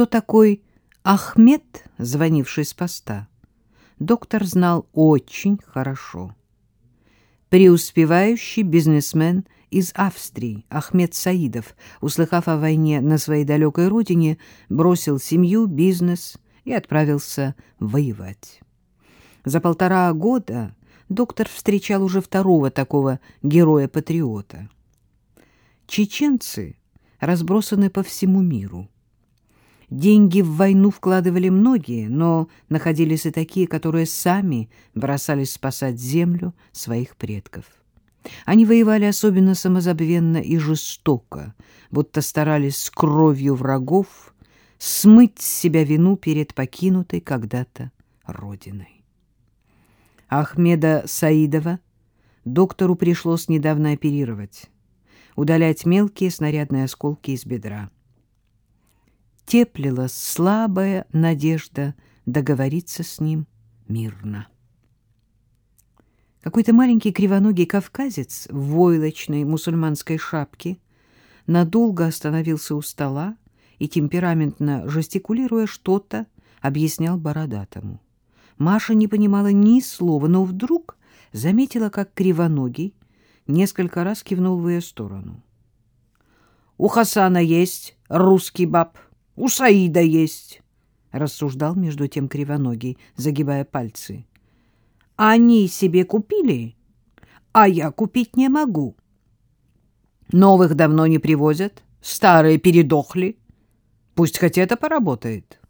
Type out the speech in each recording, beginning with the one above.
Кто такой Ахмед, звонивший с поста? Доктор знал очень хорошо. Преуспевающий бизнесмен из Австрии Ахмед Саидов, услыхав о войне на своей далекой родине, бросил семью, бизнес и отправился воевать. За полтора года доктор встречал уже второго такого героя-патриота. Чеченцы разбросаны по всему миру. Деньги в войну вкладывали многие, но находились и такие, которые сами бросались спасать землю своих предков. Они воевали особенно самозабвенно и жестоко, будто старались с кровью врагов смыть с себя вину перед покинутой когда-то родиной. Ахмеда Саидова доктору пришлось недавно оперировать, удалять мелкие снарядные осколки из бедра теплилась слабая надежда договориться с ним мирно. Какой-то маленький кривоногий кавказец в войлочной мусульманской шапке надолго остановился у стола и, темпераментно жестикулируя что-то, объяснял бородатому. Маша не понимала ни слова, но вдруг заметила, как кривоногий несколько раз кивнул в ее сторону. — У Хасана есть русский баб, у Саида есть, — рассуждал между тем кривоногий, загибая пальцы. — Они себе купили, а я купить не могу. Новых давно не привозят, старые передохли. Пусть хоть это поработает.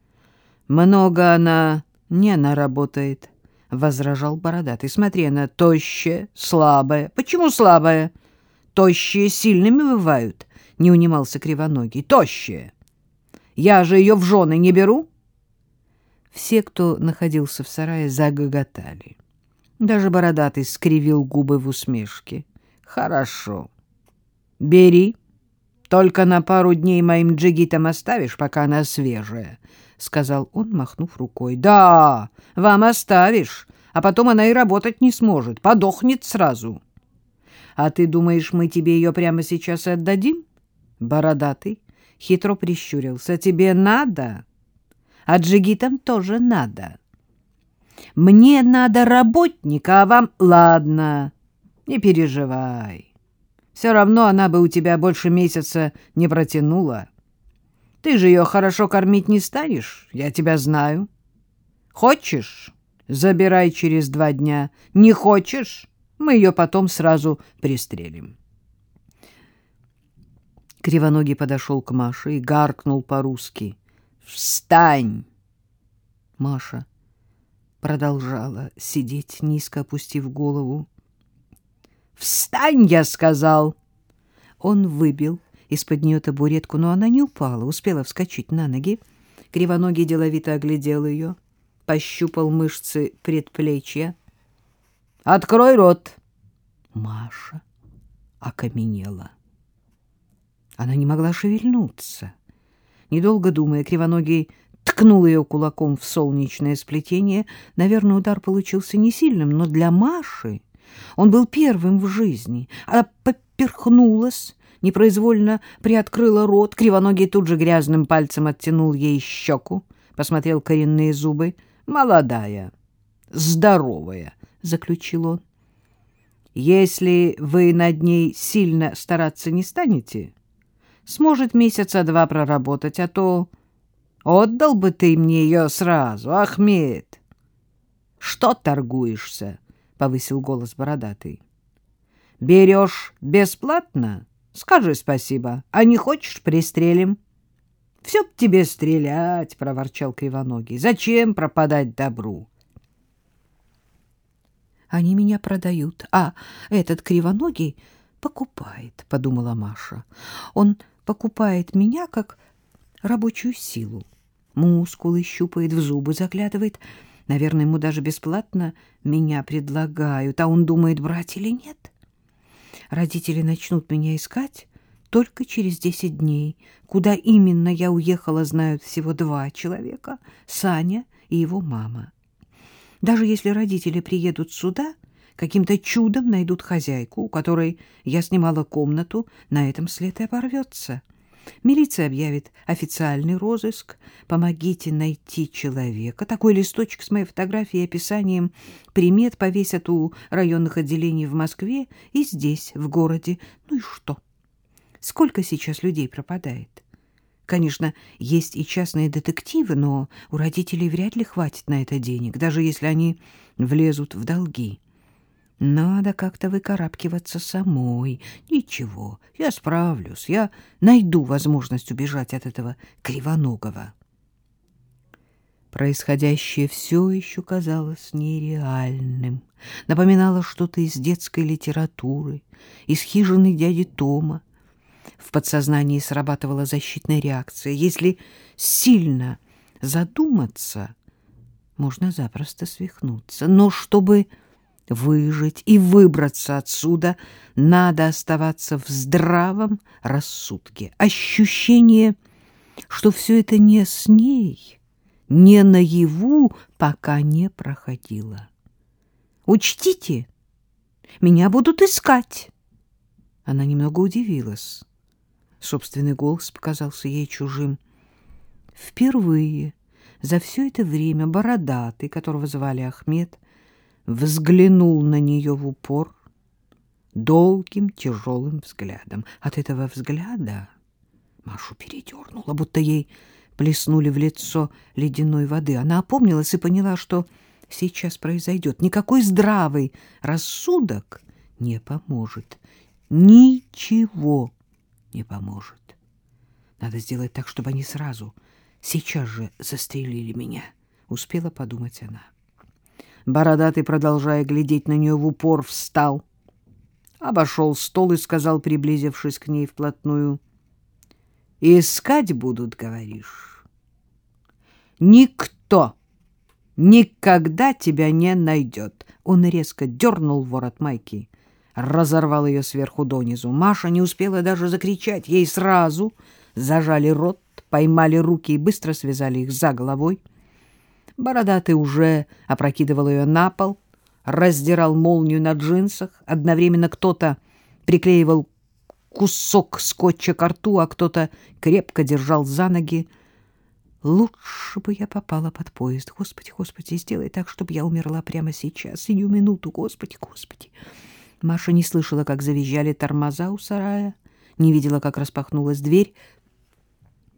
— Много она не наработает, — возражал бородатый. — Смотри, она тощая, слабая. — Почему слабая? — Тощие сильными бывают, — не унимался кривоногий. — Тощая. — я же ее в жены не беру. Все, кто находился в сарае, загоготали. Даже бородатый скривил губы в усмешке. Хорошо. Бери. Только на пару дней моим джигитам оставишь, пока она свежая, — сказал он, махнув рукой. — Да, вам оставишь, а потом она и работать не сможет, подохнет сразу. — А ты думаешь, мы тебе ее прямо сейчас отдадим? Бородатый хитро прищурился. «Тебе надо? А джигитам тоже надо. Мне надо работника, а вам... Ладно, не переживай. Все равно она бы у тебя больше месяца не протянула. Ты же ее хорошо кормить не станешь, я тебя знаю. Хочешь? Забирай через два дня. Не хочешь? Мы ее потом сразу пристрелим». Кривоногий подошел к Маше и гаркнул по-русски. «Встань!» Маша продолжала сидеть, низко опустив голову. «Встань!» — я сказал. Он выбил из-под нее табуретку, но она не упала, успела вскочить на ноги. Кривоногий деловито оглядел ее, пощупал мышцы предплечья. «Открой рот!» Маша окаменела. Она не могла шевельнуться. Недолго думая, Кривоногий ткнул ее кулаком в солнечное сплетение. Наверное, удар получился не сильным, но для Маши он был первым в жизни. Она поперхнулась, непроизвольно приоткрыла рот. Кривоногий тут же грязным пальцем оттянул ей щеку, посмотрел коренные зубы. «Молодая, здоровая», — заключил он. «Если вы над ней сильно стараться не станете...» сможет месяца два проработать, а то отдал бы ты мне ее сразу, Ахмед. — Что торгуешься? — повысил голос бородатый. — Берешь бесплатно? Скажи спасибо. А не хочешь — пристрелим. — Все б тебе стрелять, — проворчал Кривоногий. — Зачем пропадать добру? — Они меня продают, а этот Кривоногий покупает, — подумала Маша. Он покупает меня как рабочую силу. Мускулы щупает, в зубы заглядывает. Наверное, ему даже бесплатно меня предлагают, а он думает, брать или нет. Родители начнут меня искать только через десять дней. Куда именно я уехала, знают всего два человека — Саня и его мама. Даже если родители приедут сюда, каким-то чудом найдут хозяйку, у которой я снимала комнату, на этом след и оборвется. Милиция объявит официальный розыск. Помогите найти человека. Такой листочек с моей фотографией и описанием примет повесят у районных отделений в Москве и здесь, в городе. Ну и что? Сколько сейчас людей пропадает? Конечно, есть и частные детективы, но у родителей вряд ли хватит на это денег, даже если они влезут в долги. Надо как-то выкарабкиваться самой. Ничего, я справлюсь, я найду возможность убежать от этого кривоногого. Происходящее все еще казалось нереальным. Напоминало что-то из детской литературы, из хижины дяди Тома. В подсознании срабатывала защитная реакция. Если сильно задуматься, можно запросто свихнуться. Но чтобы выжить и выбраться отсюда, надо оставаться в здравом рассудке. Ощущение, что все это не с ней, не наяву, пока не проходило. «Учтите, меня будут искать!» Она немного удивилась. Собственный голос показался ей чужим. Впервые за все это время бородатый, которого звали Ахмед, взглянул на нее в упор долгим тяжелым взглядом. От этого взгляда Машу передернула, будто ей плеснули в лицо ледяной воды. Она опомнилась и поняла, что сейчас произойдет. Никакой здравый рассудок не поможет. Ничего не поможет. Надо сделать так, чтобы они сразу, сейчас же застрелили меня, — успела подумать она. — Бородатый, продолжая глядеть на нее в упор, встал, обошел стол и сказал, приблизившись к ней вплотную, «Искать будут, говоришь? Никто никогда тебя не найдет!» Он резко дернул ворот майки, разорвал ее сверху донизу. Маша не успела даже закричать. Ей сразу зажали рот, поймали руки и быстро связали их за головой. Бородатый уже опрокидывал ее на пол, раздирал молнию на джинсах. Одновременно кто-то приклеивал кусок скотча к рту, а кто-то крепко держал за ноги. Лучше бы я попала под поезд. Господи, Господи, сделай так, чтобы я умерла прямо сейчас, сию минуту. Господи, Господи. Маша не слышала, как завизжали тормоза у сарая, не видела, как распахнулась дверь.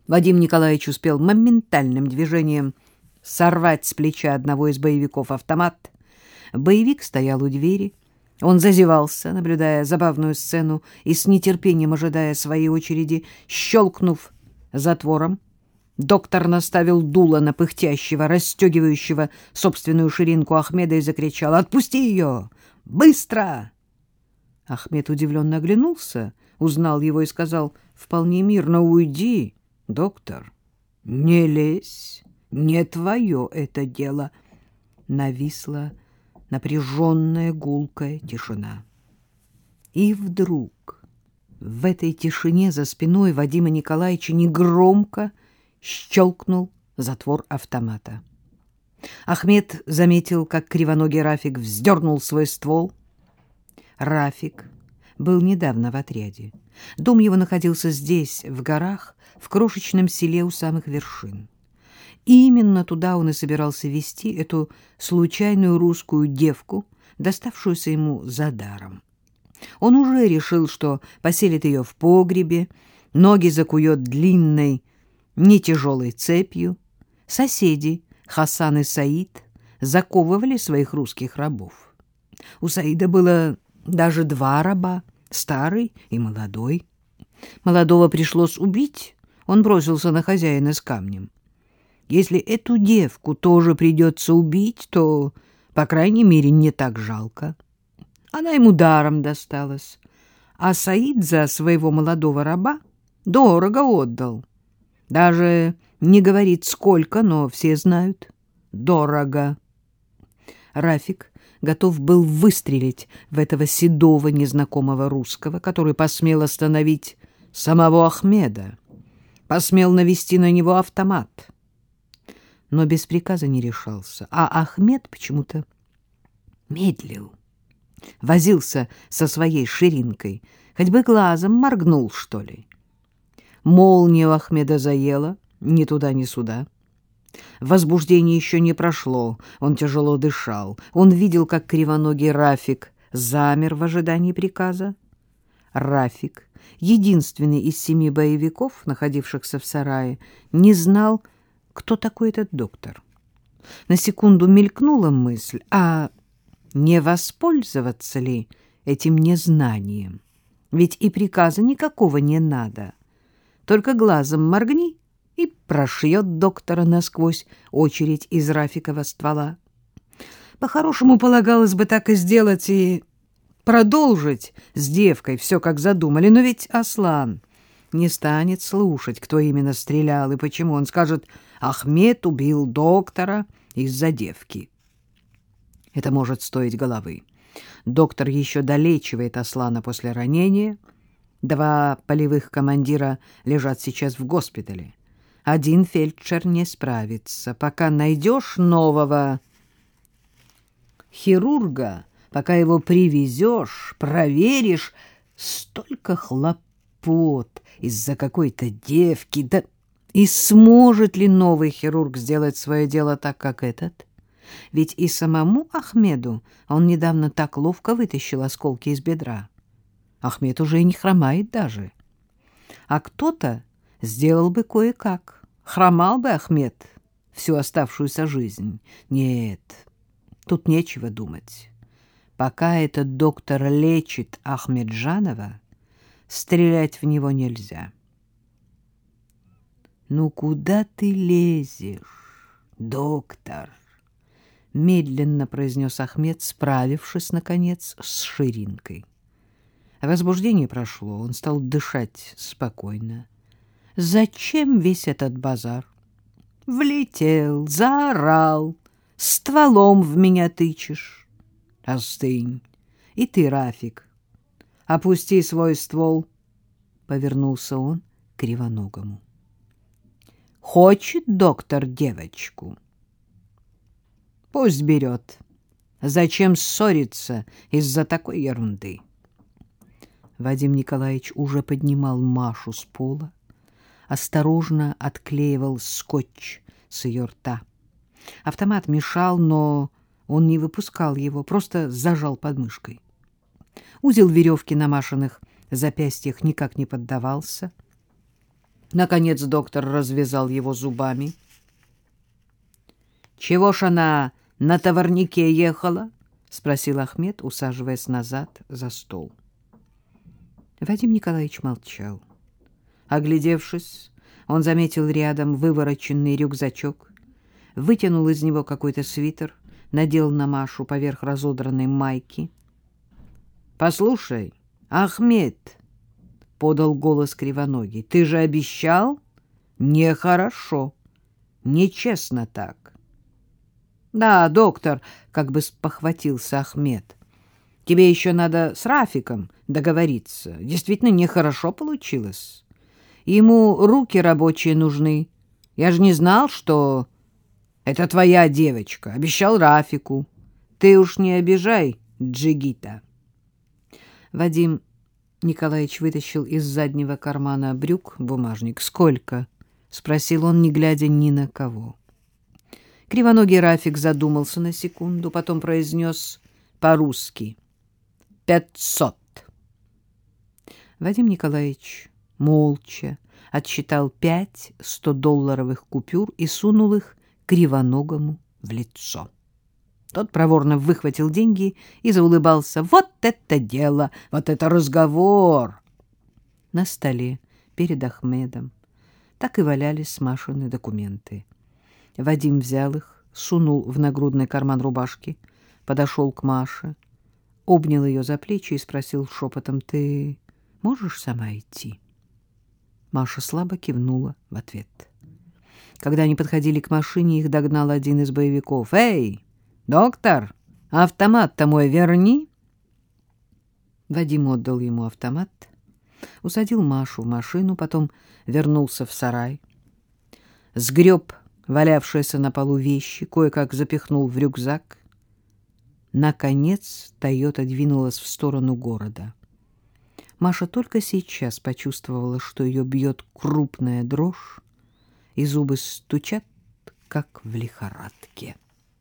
Вадим Николаевич успел моментальным движением сорвать с плеча одного из боевиков автомат. Боевик стоял у двери. Он зазевался, наблюдая забавную сцену и с нетерпением ожидая своей очереди, щелкнув затвором. Доктор наставил дуло на пыхтящего, расстегивающего собственную ширинку Ахмеда и закричал «Отпусти ее! Быстро!» Ахмед удивленно оглянулся, узнал его и сказал «Вполне мирно уйди, доктор, не лезь» не твое это дело. Нависла напряженная гулкая тишина. И вдруг в этой тишине за спиной Вадима Николаевича негромко щелкнул затвор автомата. Ахмед заметил, как кривоногий Рафик вздернул свой ствол. Рафик был недавно в отряде. Дом его находился здесь, в горах, в крошечном селе у самых вершин. И именно туда он и собирался вести эту случайную русскую девку, доставшуюся ему за даром. Он уже решил, что поселит ее в погребе, ноги закует длинной, не тяжелой цепью. Соседи, Хасан и Саид, заковывали своих русских рабов. У Саида было даже два раба, старый и молодой. Молодого пришлось убить, он бросился на хозяина с камнем. Если эту девку тоже придется убить, то, по крайней мере, не так жалко. Она ему даром досталась, а Саид за своего молодого раба дорого отдал. Даже не говорит сколько, но все знают. Дорого. Рафик готов был выстрелить в этого седого незнакомого русского, который посмел остановить самого Ахмеда, посмел навести на него автомат — но без приказа не решался. А Ахмед почему-то медлил, возился со своей ширинкой, хоть бы глазом моргнул, что ли. Молния Ахмеда заела, ни туда, ни сюда. Возбуждение еще не прошло, он тяжело дышал. Он видел, как кривоногий Рафик замер в ожидании приказа. Рафик, единственный из семи боевиков, находившихся в сарае, не знал, кто такой этот доктор. На секунду мелькнула мысль, а не воспользоваться ли этим незнанием? Ведь и приказа никакого не надо. Только глазом моргни, и прошьет доктора насквозь очередь из Рафикова ствола. По-хорошему полагалось бы так и сделать и продолжить с девкой все, как задумали. Но ведь Аслан не станет слушать, кто именно стрелял и почему. Он скажет, Ахмед убил доктора из-за девки. Это может стоить головы. Доктор еще долечивает Аслана после ранения. Два полевых командира лежат сейчас в госпитале. Один фельдшер не справится. Пока найдешь нового хирурга, пока его привезешь, проверишь, столько хлопот из-за какой-то девки. Да и сможет ли новый хирург сделать свое дело так, как этот? Ведь и самому Ахмеду он недавно так ловко вытащил осколки из бедра. Ахмед уже и не хромает даже. А кто-то сделал бы кое-как. Хромал бы Ахмед всю оставшуюся жизнь. Нет, тут нечего думать. Пока этот доктор лечит Ахмеджанова, стрелять в него нельзя. «Ну куда ты лезешь, доктор?» — медленно произнес Ахмед, справившись, наконец, с ширинкой. Возбуждение прошло, он стал дышать спокойно. Зачем весь этот базар? Влетел, заорал, стволом в меня тычешь. Остынь. И ты, Рафик, опусти свой ствол. Повернулся он к кривоногому. Хочет доктор девочку? Пусть берет. Зачем ссориться из-за такой ерунды? Вадим Николаевич уже поднимал Машу с пола, осторожно отклеивал скотч с ее рта. Автомат мешал, но он не выпускал его, просто зажал подмышкой. Узел веревки на Машиных запястьях никак не поддавался. Наконец доктор развязал его зубами. — Чего ж она на товарнике ехала? — спросил Ахмед, усаживаясь назад за стол. Вадим Николаевич молчал. Оглядевшись, он заметил рядом вывороченный рюкзачок, вытянул из него какой-то свитер, надел на Машу поверх разодранной майки. — Послушай, Ахмед, — подал голос кривоногий, — ты же обещал? Нехорошо, нечестно так. — Да, доктор, — как бы спохватился Ахмед, — тебе еще надо с Рафиком договориться. Действительно, нехорошо получилось. Ему руки рабочие нужны. Я же не знал, что это твоя девочка. Обещал Рафику. Ты уж не обижай, Джигита. Вадим Николаевич вытащил из заднего кармана брюк бумажник. «Сколько?» — спросил он, не глядя ни на кого. Кривоногий Рафик задумался на секунду, потом произнес по-русски. «Пятьсот». Вадим Николаевич молча отсчитал пять сто-долларовых купюр и сунул их кривоногому в лицо. Тот проворно выхватил деньги и заулыбался. «Вот это дело! Вот это разговор!» На столе перед Ахмедом так и валялись Машины документы. Вадим взял их, сунул в нагрудный карман рубашки, подошел к Маше, обнял ее за плечи и спросил шепотом, «Ты можешь сама идти?» Маша слабо кивнула в ответ. Когда они подходили к машине, их догнал один из боевиков. «Эй, доктор, автомат-то мой верни!» Вадим отдал ему автомат, усадил Машу в машину, потом вернулся в сарай, сгреб валявшиеся на полу вещи, кое-как запихнул в рюкзак. Наконец Тойота двинулась в сторону города. Маша только сейчас почувствовала, что ее бьет крупная дрожь, и зубы стучат, как в лихорадке.